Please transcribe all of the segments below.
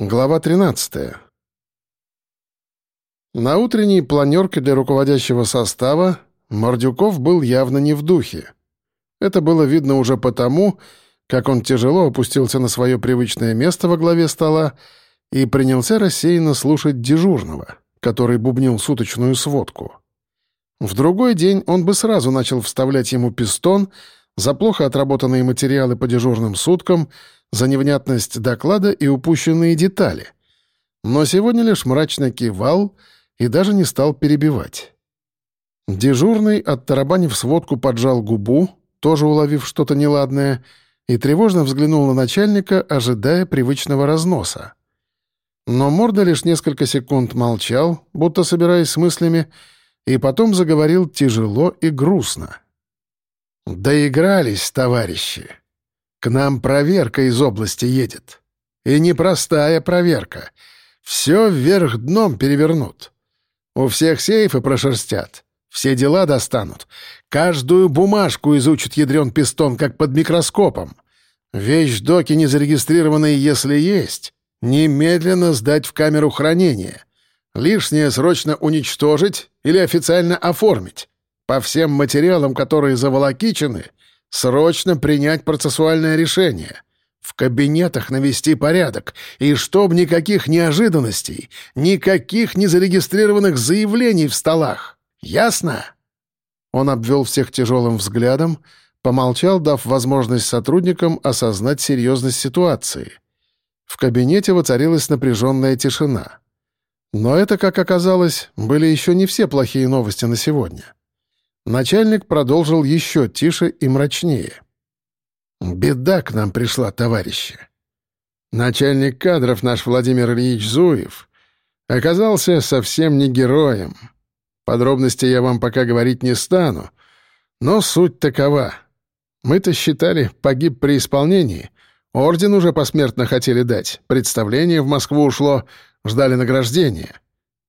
Глава 13. На утренней планерке для руководящего состава Мордюков был явно не в духе. Это было видно уже потому, как он тяжело опустился на свое привычное место во главе стола и принялся рассеянно слушать дежурного, который бубнил суточную сводку. В другой день он бы сразу начал вставлять ему пистон за плохо отработанные материалы по дежурным суткам — за невнятность доклада и упущенные детали. Но сегодня лишь мрачно кивал и даже не стал перебивать. Дежурный, оттарабанив сводку, поджал губу, тоже уловив что-то неладное, и тревожно взглянул на начальника, ожидая привычного разноса. Но Морда лишь несколько секунд молчал, будто собираясь с мыслями, и потом заговорил тяжело и грустно. «Доигрались, товарищи!» К нам проверка из области едет. И непростая проверка. Все вверх дном перевернут. У всех сейфы прошерстят. Все дела достанут. Каждую бумажку изучит ядрен пистон, как под микроскопом. Вещдоки незарегистрированные, если есть, немедленно сдать в камеру хранения. Лишнее срочно уничтожить или официально оформить. По всем материалам, которые заволокичены — Срочно принять процессуальное решение. В кабинетах навести порядок. И чтоб никаких неожиданностей, никаких незарегистрированных заявлений в столах. Ясно?» Он обвел всех тяжелым взглядом, помолчал, дав возможность сотрудникам осознать серьезность ситуации. В кабинете воцарилась напряженная тишина. Но это, как оказалось, были еще не все плохие новости на сегодня. Начальник продолжил еще тише и мрачнее. «Беда к нам пришла, товарищи. Начальник кадров наш Владимир Ильич Зуев оказался совсем не героем. Подробности я вам пока говорить не стану, но суть такова. Мы-то считали, погиб при исполнении. Орден уже посмертно хотели дать, представление в Москву ушло, ждали награждения.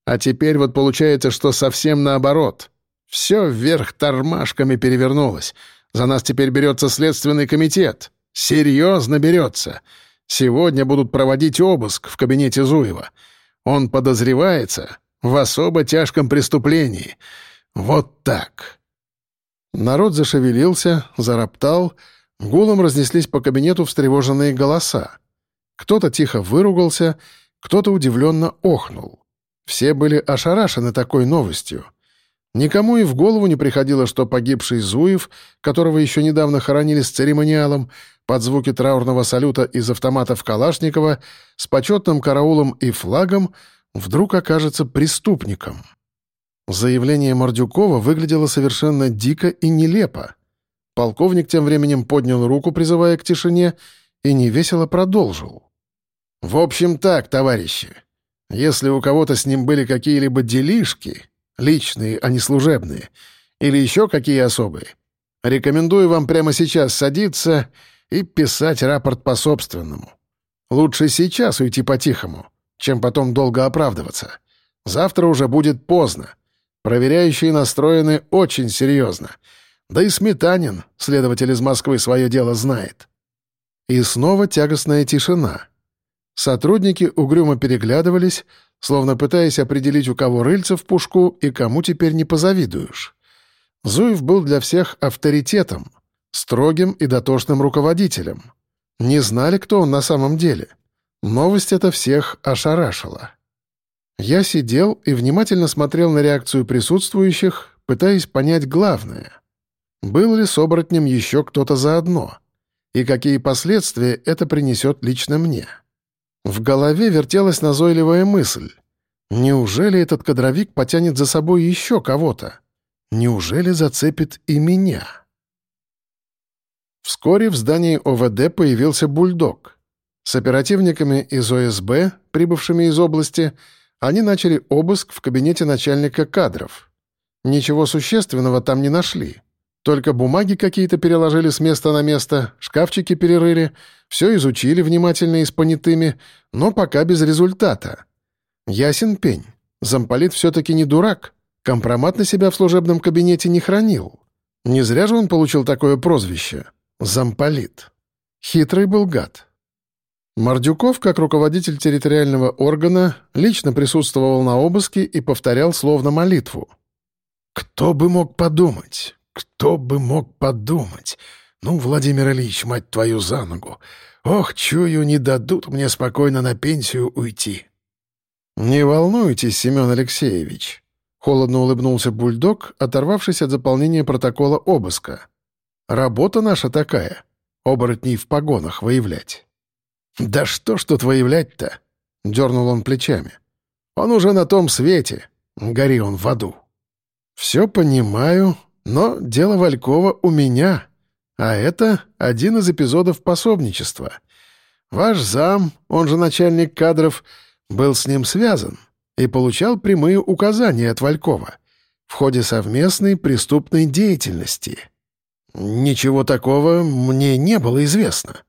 А теперь вот получается, что совсем наоборот — все вверх тормашками перевернулось. За нас теперь берется следственный комитет. Серьезно берется. Сегодня будут проводить обыск в кабинете Зуева. Он подозревается в особо тяжком преступлении. Вот так. Народ зашевелился, зароптал, гулом разнеслись по кабинету встревоженные голоса. Кто-то тихо выругался, кто-то удивленно охнул. Все были ошарашены такой новостью. Никому и в голову не приходило, что погибший Зуев, которого еще недавно хоронили с церемониалом, под звуки траурного салюта из автоматов Калашникова, с почетным караулом и флагом, вдруг окажется преступником. Заявление Мордюкова выглядело совершенно дико и нелепо. Полковник тем временем поднял руку, призывая к тишине, и невесело продолжил. «В общем так, товарищи, если у кого-то с ним были какие-либо делишки, Личные, а не служебные. Или еще какие особые. Рекомендую вам прямо сейчас садиться и писать рапорт по-собственному. Лучше сейчас уйти по-тихому, чем потом долго оправдываться. Завтра уже будет поздно. Проверяющие настроены очень серьезно. Да и Сметанин, следователь из Москвы, свое дело знает. И снова тягостная тишина. Сотрудники угрюмо переглядывались, словно пытаясь определить, у кого рыльца в пушку и кому теперь не позавидуешь. Зуев был для всех авторитетом, строгим и дотошным руководителем. Не знали, кто он на самом деле. Новость эта всех ошарашила. Я сидел и внимательно смотрел на реакцию присутствующих, пытаясь понять главное. Был ли с оборотнем еще кто-то заодно? И какие последствия это принесет лично мне? В голове вертелась назойливая мысль. Неужели этот кадровик потянет за собой еще кого-то? Неужели зацепит и меня? Вскоре в здании ОВД появился бульдог. С оперативниками из ОСБ, прибывшими из области, они начали обыск в кабинете начальника кадров. Ничего существенного там не нашли. Только бумаги какие-то переложили с места на место, шкафчики перерыли, все изучили внимательно и с понятыми, но пока без результата. Ясен пень. Замполит все-таки не дурак. Компромат на себя в служебном кабинете не хранил. Не зря же он получил такое прозвище. Замполит. Хитрый был гад. Мордюков, как руководитель территориального органа, лично присутствовал на обыске и повторял словно молитву. «Кто бы мог подумать? Кто бы мог подумать? Ну, Владимир Ильич, мать твою за ногу! Ох, чую, не дадут мне спокойно на пенсию уйти!» «Не волнуйтесь, Семен Алексеевич», — холодно улыбнулся бульдог, оторвавшись от заполнения протокола обыска. «Работа наша такая — оборотней в погонах выявлять». «Да что ж тут выявлять-то?» — дернул он плечами. «Он уже на том свете. Гори он в аду». «Все понимаю, но дело Валькова у меня, а это один из эпизодов пособничества. Ваш зам, он же начальник кадров, был с ним связан и получал прямые указания от Валькова в ходе совместной преступной деятельности. Ничего такого мне не было известно».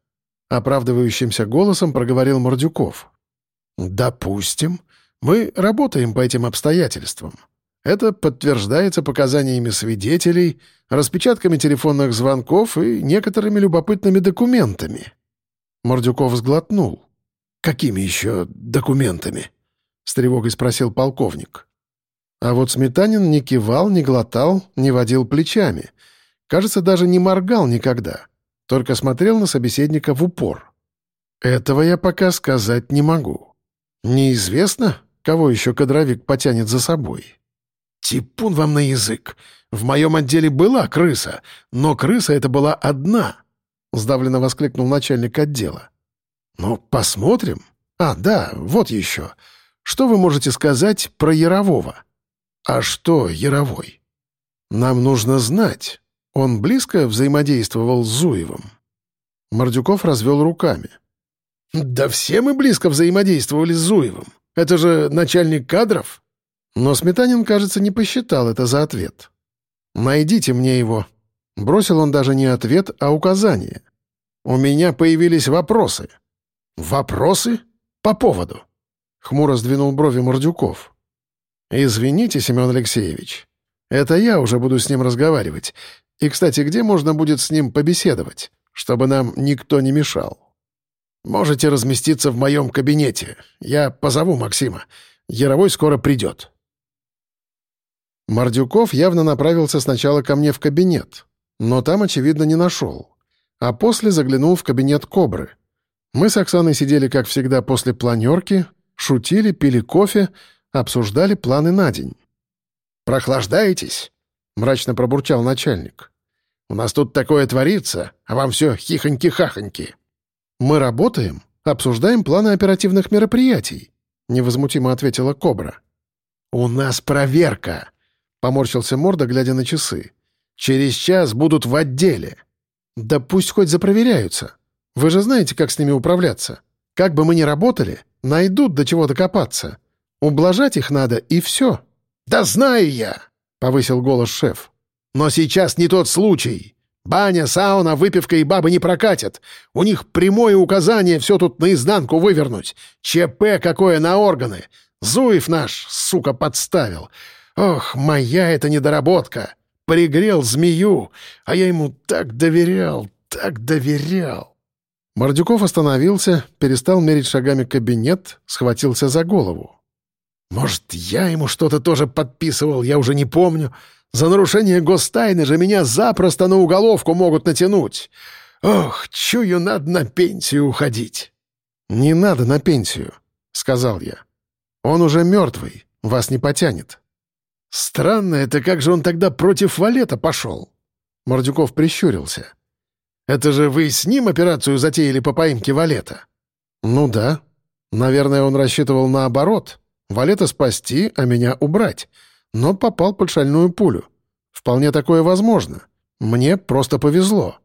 — оправдывающимся голосом проговорил Мордюков. «Допустим. Мы работаем по этим обстоятельствам. Это подтверждается показаниями свидетелей, распечатками телефонных звонков и некоторыми любопытными документами». Мордюков сглотнул. «Какими еще документами?» — с тревогой спросил полковник. А вот Сметанин не кивал, не глотал, не водил плечами. Кажется, даже не моргал никогда только смотрел на собеседника в упор. «Этого я пока сказать не могу. Неизвестно, кого еще кадровик потянет за собой». «Типун вам на язык! В моем отделе была крыса, но крыса это была одна!» — сдавленно воскликнул начальник отдела. «Ну, посмотрим. А, да, вот еще. Что вы можете сказать про Ярового?» «А что Яровой?» «Нам нужно знать, он близко взаимодействовал с Зуевым. Мордюков развел руками. «Да все мы близко взаимодействовали с Зуевым. Это же начальник кадров». Но Сметанин, кажется, не посчитал это за ответ. «Найдите мне его». Бросил он даже не ответ, а указание. «У меня появились вопросы». «Вопросы? По поводу?» Хмуро сдвинул брови Мордюков. «Извините, Семен Алексеевич. Это я уже буду с ним разговаривать. И, кстати, где можно будет с ним побеседовать, чтобы нам никто не мешал? Можете разместиться в моем кабинете. Я позову Максима. Яровой скоро придет». Мордюков явно направился сначала ко мне в кабинет, но там, очевидно, не нашел. А после заглянул в кабинет Кобры. Мы с Оксаной сидели, как всегда, после планерки, шутили, пили кофе, обсуждали планы на день. «Прохлаждаетесь?» — мрачно пробурчал начальник. «У нас тут такое творится, а вам все хихоньки-хахоньки». «Мы работаем, обсуждаем планы оперативных мероприятий», — невозмутимо ответила Кобра. «У нас проверка», — поморщился Морда, глядя на часы. «Через час будут в отделе». «Да пусть хоть запроверяются. Вы же знаете, как с ними управляться. Как бы мы ни работали, найдут до чего докопаться. Ублажать их надо, и все». «Да знаю я!» — повысил голос шеф. «Но сейчас не тот случай. Баня, сауна, выпивка и бабы не прокатят. У них прямое указание все тут наизнанку вывернуть. ЧП какое на органы. Зуев наш, сука, подставил. Ох, моя это недоработка. Пригрел змею, а я ему так доверял, так доверял». Мордюков остановился, перестал мерить шагами кабинет, схватился за голову. Может, я ему что-то тоже подписывал, я уже не помню. За нарушение гостайны же меня запросто на уголовку могут натянуть. Ох, чую, надо на пенсию уходить». «Не надо на пенсию», — сказал я. «Он уже мертвый, вас не потянет». «Странно, это как же он тогда против Валета пошел?» Мордюков прищурился. «Это же вы с ним операцию затеяли по поимке Валета?» «Ну да. Наверное, он рассчитывал наоборот. Валета спасти, а меня убрать. Но попал под шальную пулю. Вполне такое возможно. Мне просто повезло.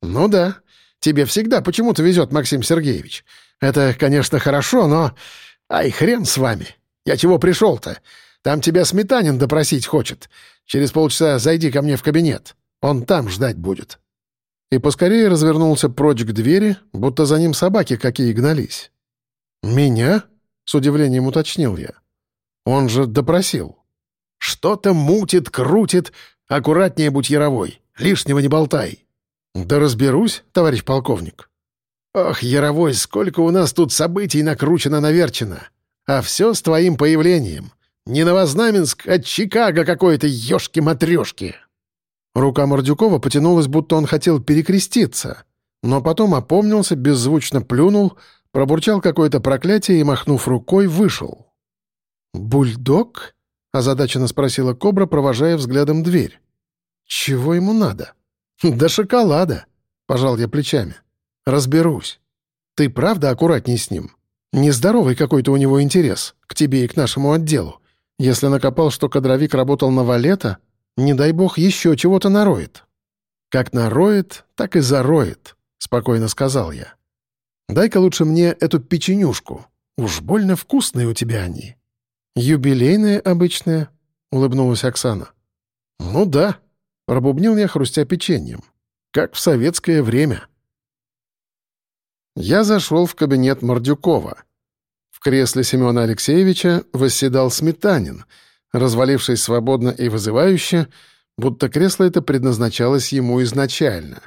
Ну да, тебе всегда почему-то везет, Максим Сергеевич. Это, конечно, хорошо, но... Ай, хрен с вами. Я чего пришел-то? Там тебя Сметанин допросить хочет. Через полчаса зайди ко мне в кабинет. Он там ждать будет». И поскорее развернулся прочь к двери, будто за ним собаки какие гнались. «Меня?» с удивлением уточнил я. Он же допросил. Что-то мутит, крутит. Аккуратнее будь яровой. Лишнего не болтай. Да разберусь, товарищ полковник. Ох, Яровой, сколько у нас тут событий накручено-наверчено! А все с твоим появлением. Не Новознаменск, а Чикаго какой-то, ёшки-матрёшки!» Рука Мордюкова потянулась, будто он хотел перекреститься, но потом опомнился, беззвучно плюнул, пробурчал какое-то проклятие и, махнув рукой, вышел. «Бульдог?» — озадаченно спросила Кобра, провожая взглядом дверь. «Чего ему надо?» «Да шоколада!» — пожал я плечами. «Разберусь. Ты правда аккуратней с ним? Нездоровый какой-то у него интерес к тебе и к нашему отделу. Если накопал, что кадровик работал на валета, не дай бог еще чего-то нароет». «Как нароет, так и зароет», — спокойно сказал я. «Дай-ка лучше мне эту печенюшку. Уж больно вкусные у тебя они». «Юбилейные обычные», — улыбнулась Оксана. «Ну да», — пробубнил я, хрустя печеньем. «Как в советское время». Я зашел в кабинет Мордюкова. Кресле Семена Алексеевича восседал Сметанин, развалившись свободно и вызывающе, будто кресло это предназначалось ему изначально.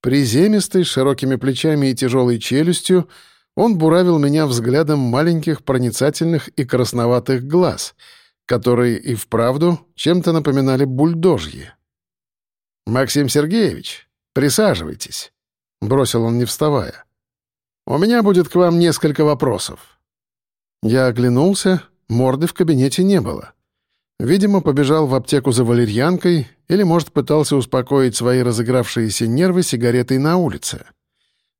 Приземистый, с широкими плечами и тяжелой челюстью — он буравил меня взглядом маленьких проницательных и красноватых глаз, которые и вправду чем-то напоминали бульдожьи. «Максим Сергеевич, присаживайтесь», — бросил он, не вставая. «У меня будет к вам несколько вопросов». Я оглянулся, морды в кабинете не было. Видимо, побежал в аптеку за валерьянкой или, может, пытался успокоить свои разыгравшиеся нервы сигаретой на улице.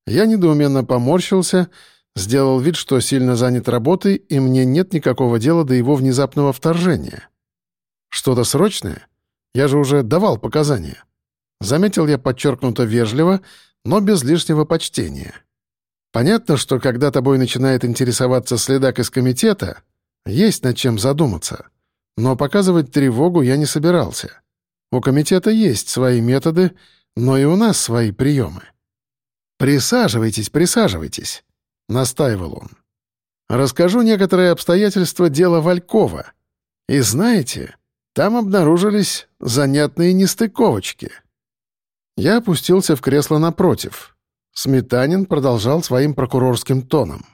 Я недоуменно поморщился, сделал вид, что сильно занят работой, и мне нет никакого дела до его внезапного вторжения. Что-то срочное? Я же уже давал показания. Заметил я подчеркнуто вежливо, но без лишнего почтения. Понятно, что когда тобой начинает интересоваться следак из комитета, есть над чем задуматься. Но показывать тревогу я не собирался. У комитета есть свои методы, но и у нас свои приемы. «Присаживайтесь, присаживайтесь», — настаивал он. «Расскажу некоторые обстоятельства дела Валькова. И знаете, там обнаружились занятные нестыковочки». Я опустился в кресло напротив. Сметанин продолжал своим прокурорским тоном.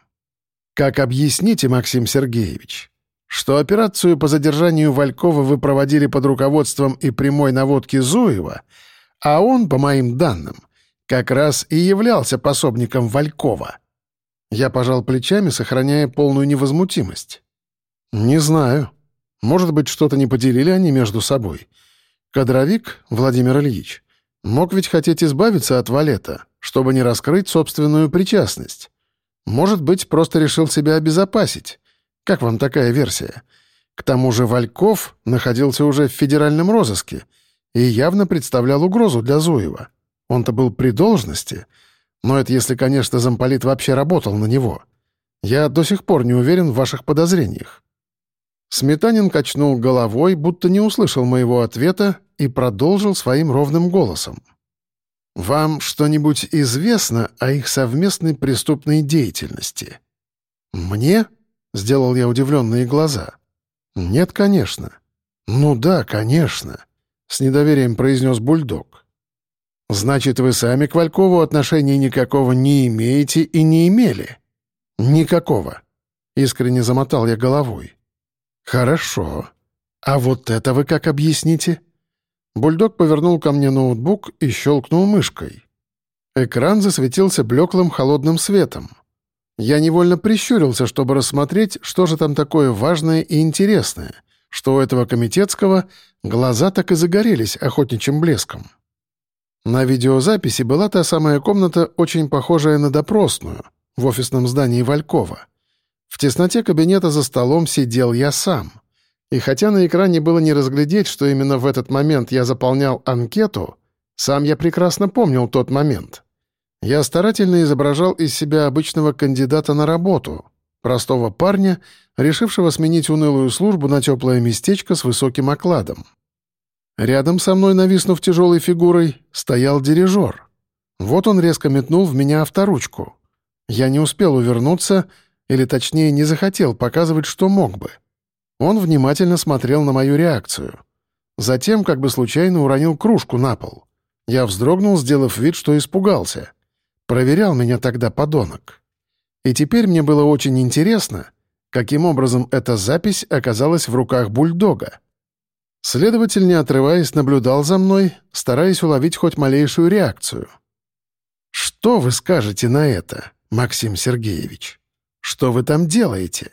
«Как объясните, Максим Сергеевич, что операцию по задержанию Валькова вы проводили под руководством и прямой наводки Зуева, а он, по моим данным, как раз и являлся пособником Валькова. Я пожал плечами, сохраняя полную невозмутимость. «Не знаю. Может быть, что-то не поделили они между собой. Кадровик, Владимир Ильич, мог ведь хотеть избавиться от Валета, чтобы не раскрыть собственную причастность. Может быть, просто решил себя обезопасить. Как вам такая версия? К тому же Вальков находился уже в федеральном розыске и явно представлял угрозу для Зуева. Он-то был при должности, но это если, конечно, замполит вообще работал на него. Я до сих пор не уверен в ваших подозрениях». Сметанин качнул головой, будто не услышал моего ответа и продолжил своим ровным голосом. «Вам что-нибудь известно о их совместной преступной деятельности?» «Мне?» — сделал я удивленные глаза. «Нет, конечно». «Ну да, конечно», — с недоверием произнес бульдог. «Значит, вы сами к Валькову отношения никакого не имеете и не имели?» «Никакого», — искренне замотал я головой. «Хорошо. А вот это вы как объясните?» Бульдог повернул ко мне ноутбук и щелкнул мышкой. Экран засветился блеклым холодным светом. Я невольно прищурился, чтобы рассмотреть, что же там такое важное и интересное, что у этого комитетского глаза так и загорелись охотничьим блеском. На видеозаписи была та самая комната, очень похожая на допросную, в офисном здании Валькова. В тесноте кабинета за столом сидел я сам. И хотя на экране было не разглядеть, что именно в этот момент я заполнял анкету, сам я прекрасно помнил тот момент. Я старательно изображал из себя обычного кандидата на работу, простого парня, решившего сменить унылую службу на теплое местечко с высоким окладом. Рядом со мной, нависнув тяжелой фигурой, стоял дирижер. Вот он резко метнул в меня авторучку. Я не успел увернуться, или точнее не захотел показывать, что мог бы. Он внимательно смотрел на мою реакцию. Затем, как бы случайно, уронил кружку на пол. Я вздрогнул, сделав вид, что испугался. Проверял меня тогда подонок. И теперь мне было очень интересно, каким образом эта запись оказалась в руках бульдога. Следователь, не отрываясь, наблюдал за мной, стараясь уловить хоть малейшую реакцию. «Что вы скажете на это, Максим Сергеевич? Что вы там делаете?»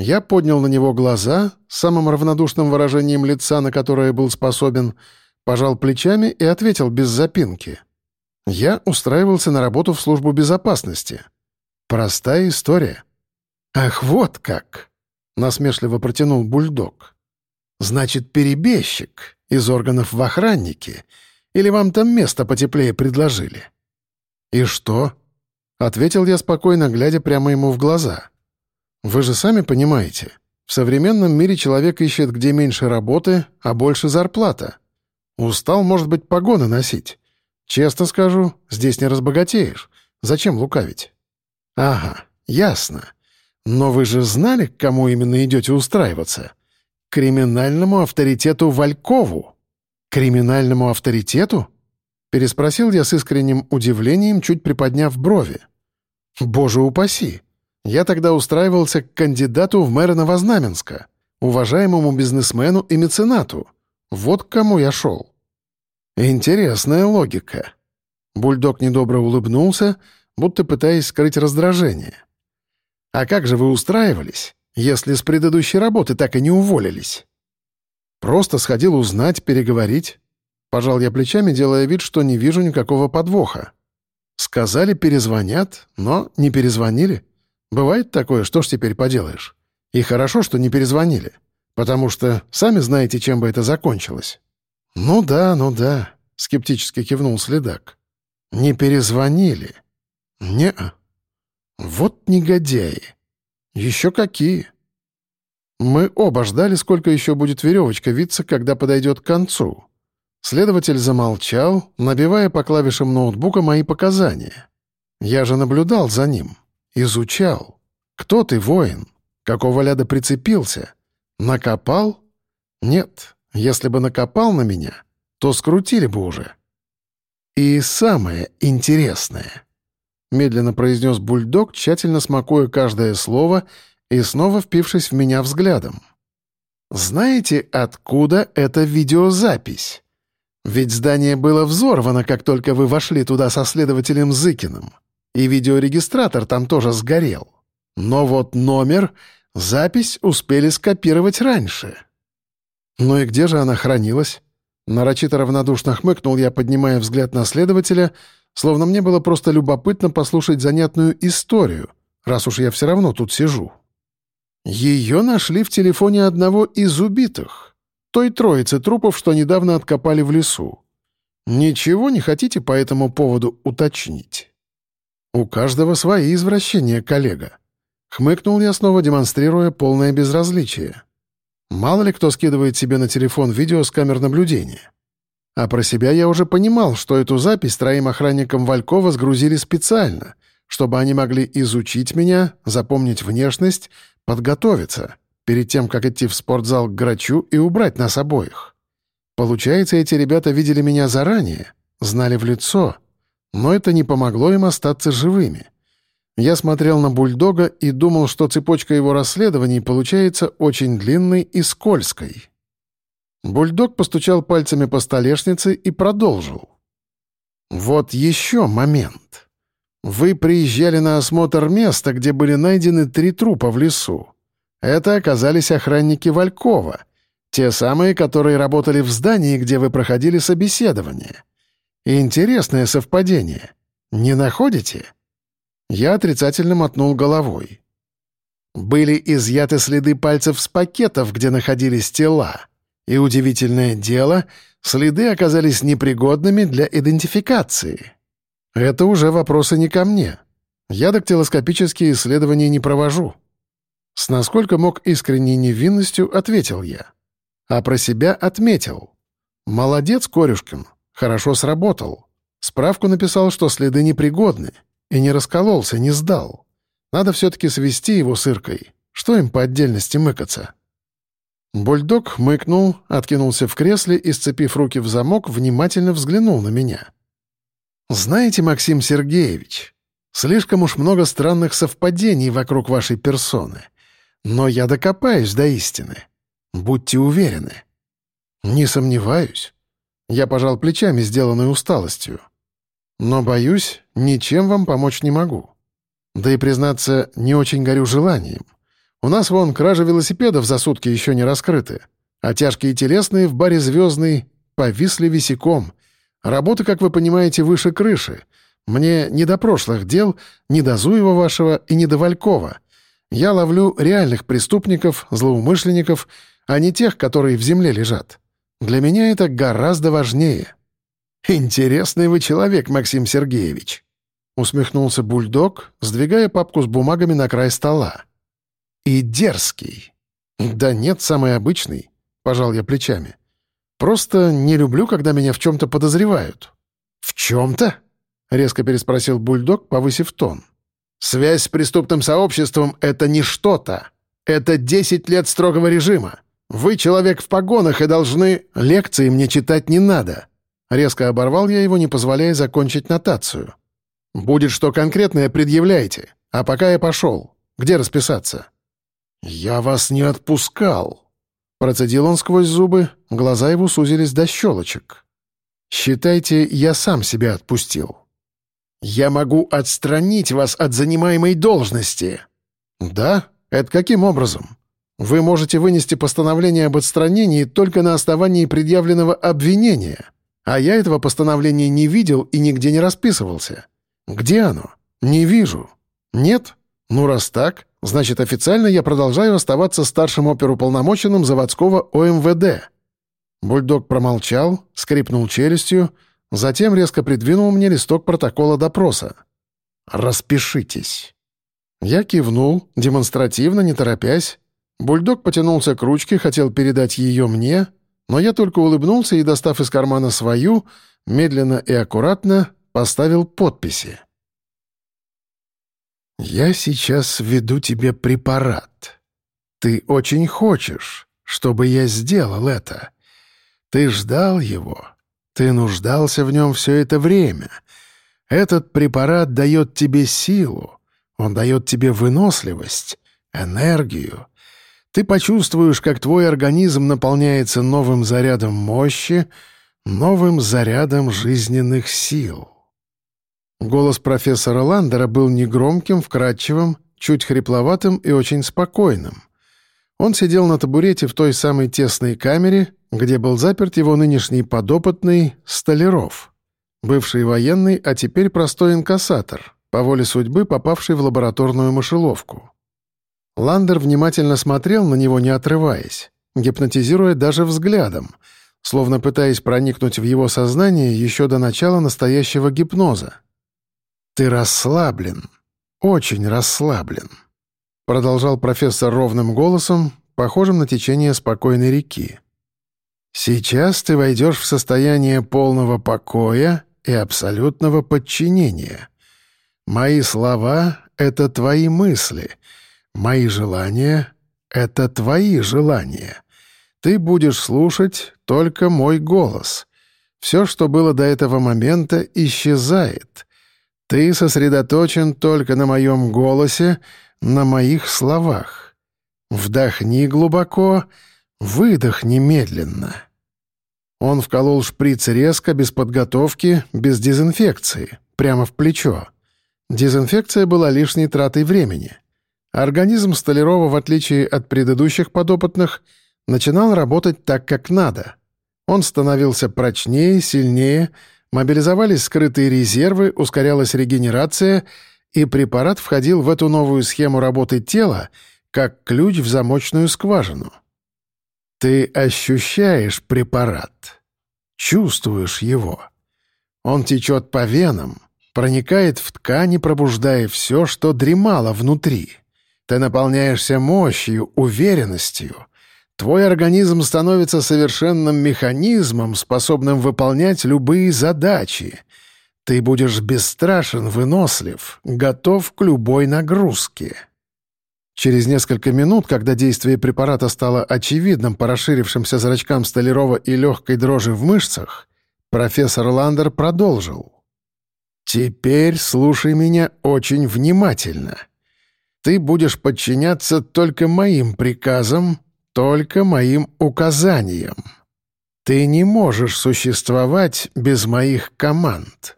Я поднял на него глаза, самым равнодушным выражением лица, на которое был способен, пожал плечами и ответил без запинки. «Я устраивался на работу в службу безопасности. Простая история». «Ах, вот как!» — насмешливо протянул бульдог. «Значит, перебежчик из органов в охраннике, или вам там место потеплее предложили?» «И что?» — ответил я спокойно, глядя прямо ему в глаза. Вы же сами понимаете, в современном мире человек ищет где меньше работы, а больше зарплата. Устал, может быть, погоны носить. Честно скажу, здесь не разбогатеешь. Зачем лукавить? Ага, ясно. Но вы же знали, к кому именно идете устраиваться? К криминальному авторитету Валькову. Криминальному авторитету? Переспросил я с искренним удивлением, чуть приподняв брови. Боже упаси! Я тогда устраивался к кандидату в мэра Новознаменска, уважаемому бизнесмену и меценату. Вот к кому я шел. Интересная логика. Бульдог недобро улыбнулся, будто пытаясь скрыть раздражение. «А как же вы устраивались, если с предыдущей работы так и не уволились?» «Просто сходил узнать, переговорить». Пожал я плечами, делая вид, что не вижу никакого подвоха. Сказали, перезвонят, но не перезвонили. Бывает такое, что ж теперь поделаешь? И хорошо, что не перезвонили, потому что сами знаете, чем бы это закончилось». «Ну да, ну да», — скептически кивнул следак. «Не перезвонили?» «Не-а. Вот негодяи. Еще какие». Мы оба ждали, сколько еще будет веревочка виться, когда подойдет к концу. Следователь замолчал, набивая по клавишам ноутбука мои показания. Я же наблюдал за ним. Изучал. Кто ты, воин? Какого ляда прицепился? Накопал? Нет, если бы накопал на меня, то скрутили бы уже. И самое интересное, медленно произнес бульдог, тщательно смакуя каждое слово и снова впившись в меня взглядом. Знаете, откуда эта видеозапись? Ведь здание было взорвано, как только вы вошли туда со следователем Зыкиным. И видеорегистратор там тоже сгорел. Но вот номер, запись успели скопировать раньше. Ну и где же она хранилась? Нарочито равнодушно хмыкнул я, поднимая взгляд на следователя, словно мне было просто любопытно послушать занятную историю, раз уж я все равно тут сижу. Ее нашли в телефоне одного из убитых, той троицы трупов, что недавно откопали в лесу. Ничего не хотите по этому поводу уточнить? «У каждого свои извращения, коллега», — хмыкнул я снова, демонстрируя полное безразличие. «Мало ли кто скидывает себе на телефон видео с камер наблюдения». А про себя я уже понимал, что эту запись троим охранникам Валькова сгрузили специально, чтобы они могли изучить меня, запомнить внешность, подготовиться, перед тем, как идти в спортзал к грачу и убрать нас обоих. Получается, эти ребята видели меня заранее, знали в лицо — но это не помогло им остаться живыми. Я смотрел на бульдога и думал, что цепочка его расследований получается очень длинной и скользкой. Бульдог постучал пальцами по столешнице и продолжил. «Вот еще момент. Вы приезжали на осмотр места, где были найдены три трупа в лесу. Это оказались охранники Валькова, те самые, которые работали в здании, где вы проходили собеседование. Интересное совпадение. Не находите?» Я отрицательно мотнул головой. Были изъяты следы пальцев с пакетов, где находились тела. И удивительное дело, следы оказались непригодными для идентификации. Это уже вопросы не ко мне. Я дактилоскопические исследования не провожу. С насколько мог искренней невинностью ответил я. А про себя отметил. «Молодец, Корюшкин, Хорошо сработал. Справку написал, что следы непригодны. И не раскололся, не сдал. Надо все-таки свести его с Иркой. Что им по отдельности мыкаться? Бульдог мыкнул, откинулся в кресле и, сцепив руки в замок, внимательно взглянул на меня. «Знаете, Максим Сергеевич, слишком уж много странных совпадений вокруг вашей персоны. Но я докопаюсь до истины. Будьте уверены». «Не сомневаюсь». Я пожал плечами, сделанной усталостью. «Но, боюсь, ничем вам помочь не могу. Да и, признаться, не очень горю желанием. У нас вон кражи велосипедов за сутки еще не раскрыты, а тяжкие телесные в баре «Звездный» повисли висяком. Работа, как вы понимаете, выше крыши. Мне не до прошлых дел, не до Зуева вашего и не до Валькова. Я ловлю реальных преступников, злоумышленников, а не тех, которые в земле лежат. Для меня это гораздо важнее». «Интересный вы человек, Максим Сергеевич», — усмехнулся бульдог, сдвигая папку с бумагами на край стола. «И дерзкий». «Да нет, самый обычный», — пожал я плечами. «Просто не люблю, когда меня в чем-то подозревают». «В чем-то?» — резко переспросил бульдог, повысив тон. «Связь с преступным сообществом — это не что-то. Это десять лет строгого режима. Вы человек в погонах и должны... Лекции мне читать не надо». Резко оборвал я его, не позволяя закончить нотацию. «Будет что конкретное, предъявляйте. А пока я пошел. Где расписаться?» «Я вас не отпускал», — процедил он сквозь зубы, глаза его сузились до щелочек. «Считайте, я сам себя отпустил». «Я могу отстранить вас от занимаемой должности». «Да? Это каким образом? Вы можете вынести постановление об отстранении только на основании предъявленного обвинения, а я этого постановления не видел и нигде не расписывался. Где оно? Не вижу. Нет? Ну, раз так, значит, официально я продолжаю оставаться старшим оперуполномоченным заводского ОМВД». Бульдог промолчал, скрипнул челюстью, затем резко придвинул мне листок протокола допроса. «Распишитесь». Я кивнул, демонстративно, не торопясь. Бульдог потянулся к ручке, хотел передать ее мне, но я только улыбнулся и, достав из кармана свою, медленно и аккуратно поставил подписи. «Я сейчас введу тебе препарат. Ты очень хочешь, чтобы я сделал это. Ты ждал его, ты нуждался в нем все это время. Этот препарат дает тебе силу, он дает тебе выносливость, энергию. Ты почувствуешь, как твой организм наполняется новым зарядом мощи, новым зарядом жизненных сил. Голос профессора Ландера был негромким, вкрадчивым, чуть хрипловатым и очень спокойным. Он сидел на табурете в той самой тесной камере, где был заперт его нынешний подопытный Столяров, бывший военный, а теперь простой инкассатор, по воле судьбы попавший в лабораторную мышеловку. Ландер внимательно смотрел на него, не отрываясь, гипнотизируя даже взглядом, словно пытаясь проникнуть в его сознание еще до начала настоящего гипноза. «Ты расслаблен, очень расслаблен», — продолжал профессор ровным голосом, похожим на течение спокойной реки. «Сейчас ты войдешь в состояние полного покоя и абсолютного подчинения. Мои слова — это твои мысли, мои желания — это твои желания. Ты будешь слушать только мой голос. Все, что было до этого момента, исчезает. Ты сосредоточен только на моем голосе, на моих словах. Вдохни глубоко, выдохни медленно». Он вколол шприц резко, без подготовки, без дезинфекции, прямо в плечо. Дезинфекция была лишней тратой времени. Организм Столярова, в отличие от предыдущих подопытных, начинал работать так, как надо. Он становился прочнее, сильнее, Мобилизовались скрытые резервы, ускорялась регенерация, и препарат входил в эту новую схему работы тела как ключ в замочную скважину. Ты ощущаешь препарат, чувствуешь его. Он течет по венам, проникает в ткани, пробуждая все, что дремало внутри. Ты наполняешься мощью, уверенностью, Твой организм становится совершенным механизмом, способным выполнять любые задачи. Ты будешь бесстрашен, вынослив, готов к любой нагрузке. Через несколько минут, когда действие препарата стало очевидным по расширившимся зрачкам Столярова и легкой дрожи в мышцах, профессор Ландер продолжил. Теперь слушай меня очень внимательно. Ты будешь подчиняться только моим приказам, только моим указаниям. Ты не можешь существовать без моих команд.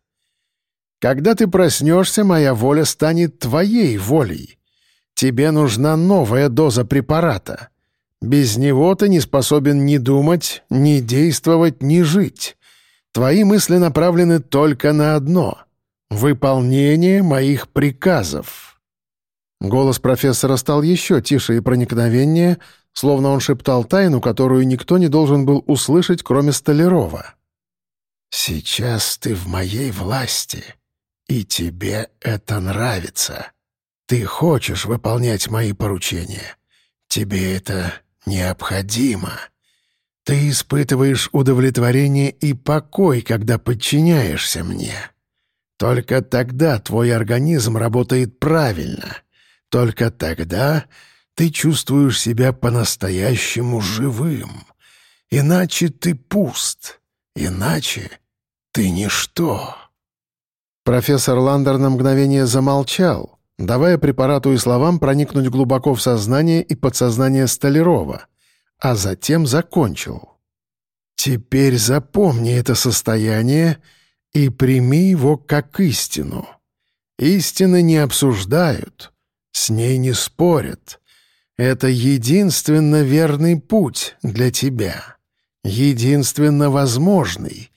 Когда ты проснешься, моя воля станет твоей волей. Тебе нужна новая доза препарата. Без него ты не способен ни думать, ни действовать, ни жить. Твои мысли направлены только на одно — выполнение моих приказов». Голос профессора стал еще тише и проникновеннее, словно он шептал тайну, которую никто не должен был услышать, кроме Столярова. «Сейчас ты в моей власти, и тебе это нравится. Ты хочешь выполнять мои поручения. Тебе это необходимо. Ты испытываешь удовлетворение и покой, когда подчиняешься мне. Только тогда твой организм работает правильно. Только тогда ты чувствуешь себя по-настоящему живым. Иначе ты пуст, иначе ты ничто». Профессор Ландер на мгновение замолчал, давая препарату и словам проникнуть глубоко в сознание и подсознание Столярова, а затем закончил. «Теперь запомни это состояние и прими его как истину. Истины не обсуждают, с ней не спорят. Это единственно верный путь для тебя, единственно возможный.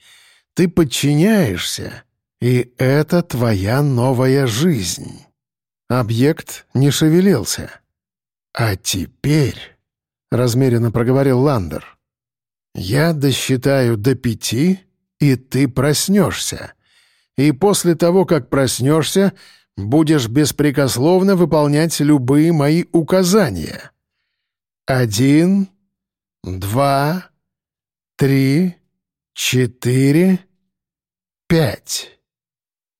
Ты подчиняешься, и это твоя новая жизнь». Объект не шевелился. «А теперь», — размеренно проговорил Ландер, — «я досчитаю до пяти, и ты проснешься. И после того, как проснешься, будешь беспрекословно выполнять любые мои указания. Один, два, три, четыре, пять».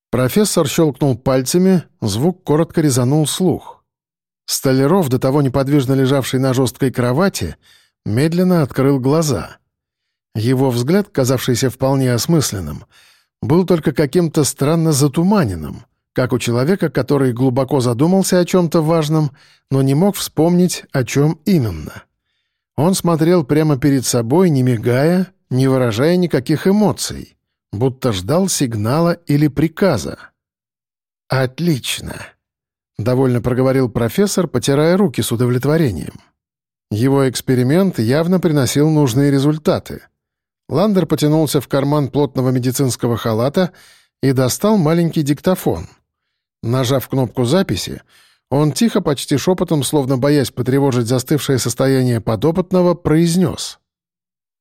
Профессор щелкнул пальцами, звук коротко резанул слух. Столяров, до того неподвижно лежавший на жесткой кровати, медленно открыл глаза. Его взгляд, казавшийся вполне осмысленным, был только каким-то странно затуманенным, как у человека, который глубоко задумался о чем-то важном, но не мог вспомнить, о чем именно. Он смотрел прямо перед собой, не мигая, не выражая никаких эмоций будто ждал сигнала или приказа. «Отлично!» — довольно проговорил профессор, потирая руки с удовлетворением. Его эксперимент явно приносил нужные результаты. Ландер потянулся в карман плотного медицинского халата и достал маленький диктофон. Нажав кнопку записи, он тихо, почти шепотом, словно боясь потревожить застывшее состояние подопытного, произнес —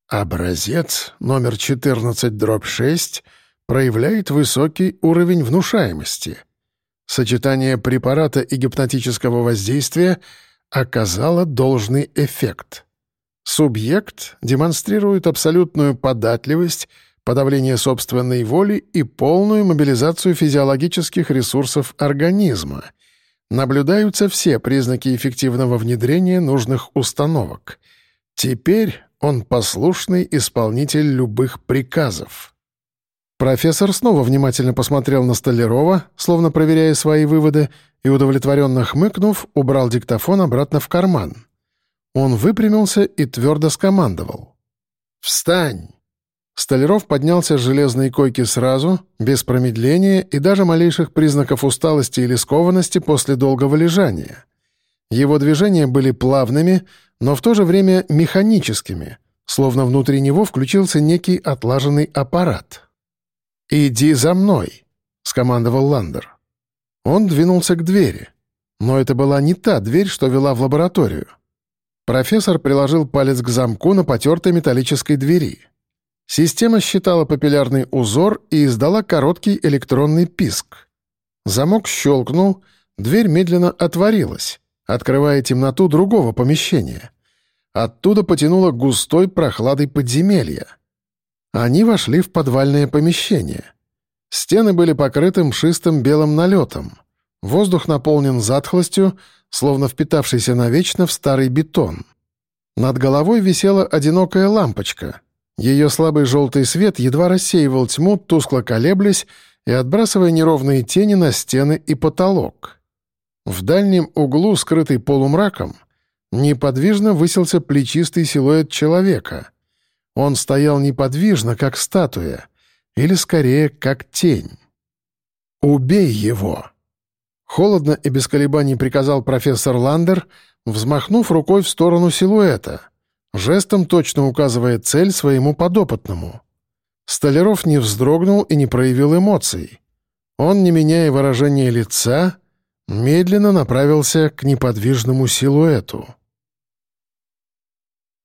Образец номер 14 дробь 6 проявляет высокий уровень внушаемости. Сочетание препарата и гипнотического воздействия оказало должный эффект. Субъект демонстрирует абсолютную податливость, подавление собственной воли и полную мобилизацию физиологических ресурсов организма. Наблюдаются все признаки эффективного внедрения нужных установок. Теперь он послушный исполнитель любых приказов. Профессор снова внимательно посмотрел на Столярова, словно проверяя свои выводы, и, удовлетворенно хмыкнув, убрал диктофон обратно в карман. Он выпрямился и твердо скомандовал. «Встань!» Столяров поднялся с железной койки сразу, без промедления и даже малейших признаков усталости или скованности после долгого лежания. Его движения были плавными, но в то же время механическими, словно внутри него включился некий отлаженный аппарат. «Иди за мной», — скомандовал Ландер. Он двинулся к двери. Но это была не та дверь, что вела в лабораторию. Профессор приложил палец к замку на потертой металлической двери. Система считала папиллярный узор и издала короткий электронный писк. Замок щелкнул, дверь медленно отворилась открывая темноту другого помещения. Оттуда потянуло густой прохладой подземелья. Они вошли в подвальное помещение. Стены были покрыты мшистым белым налетом. Воздух наполнен затхлостью, словно впитавшийся навечно в старый бетон. Над головой висела одинокая лампочка. Ее слабый желтый свет едва рассеивал тьму, тускло колеблясь и отбрасывая неровные тени на стены и потолок. В дальнем углу, скрытый полумраком, неподвижно высился плечистый силуэт человека. Он стоял неподвижно, как статуя, или скорее, как тень. «Убей его!» Холодно и без колебаний приказал профессор Ландер, взмахнув рукой в сторону силуэта, жестом точно указывая цель своему подопытному. Столяров не вздрогнул и не проявил эмоций. Он, не меняя выражения лица, медленно направился к неподвижному силуэту.